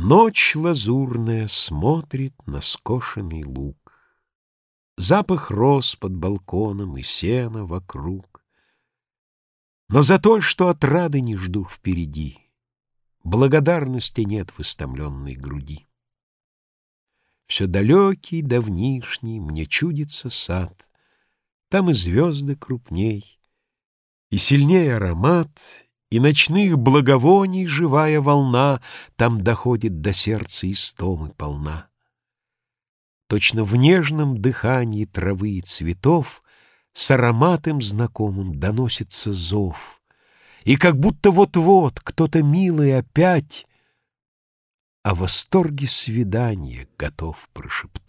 Ночь лазурная смотрит на скошенный луг. Запах роз под балконом и сена вокруг. Но за то, что отрады не жду впереди, Благодарности нет в истомленной груди. Все далекий, давнишний, мне чудится сад, Там и звезды крупней, и сильнее аромат, и ночных благовоний живая волна Там доходит до сердца истомы полна. Точно в нежном дыхании травы и цветов С ароматом знакомым доносится зов, И как будто вот-вот кто-то милый опять а О восторге свидания готов прошептать.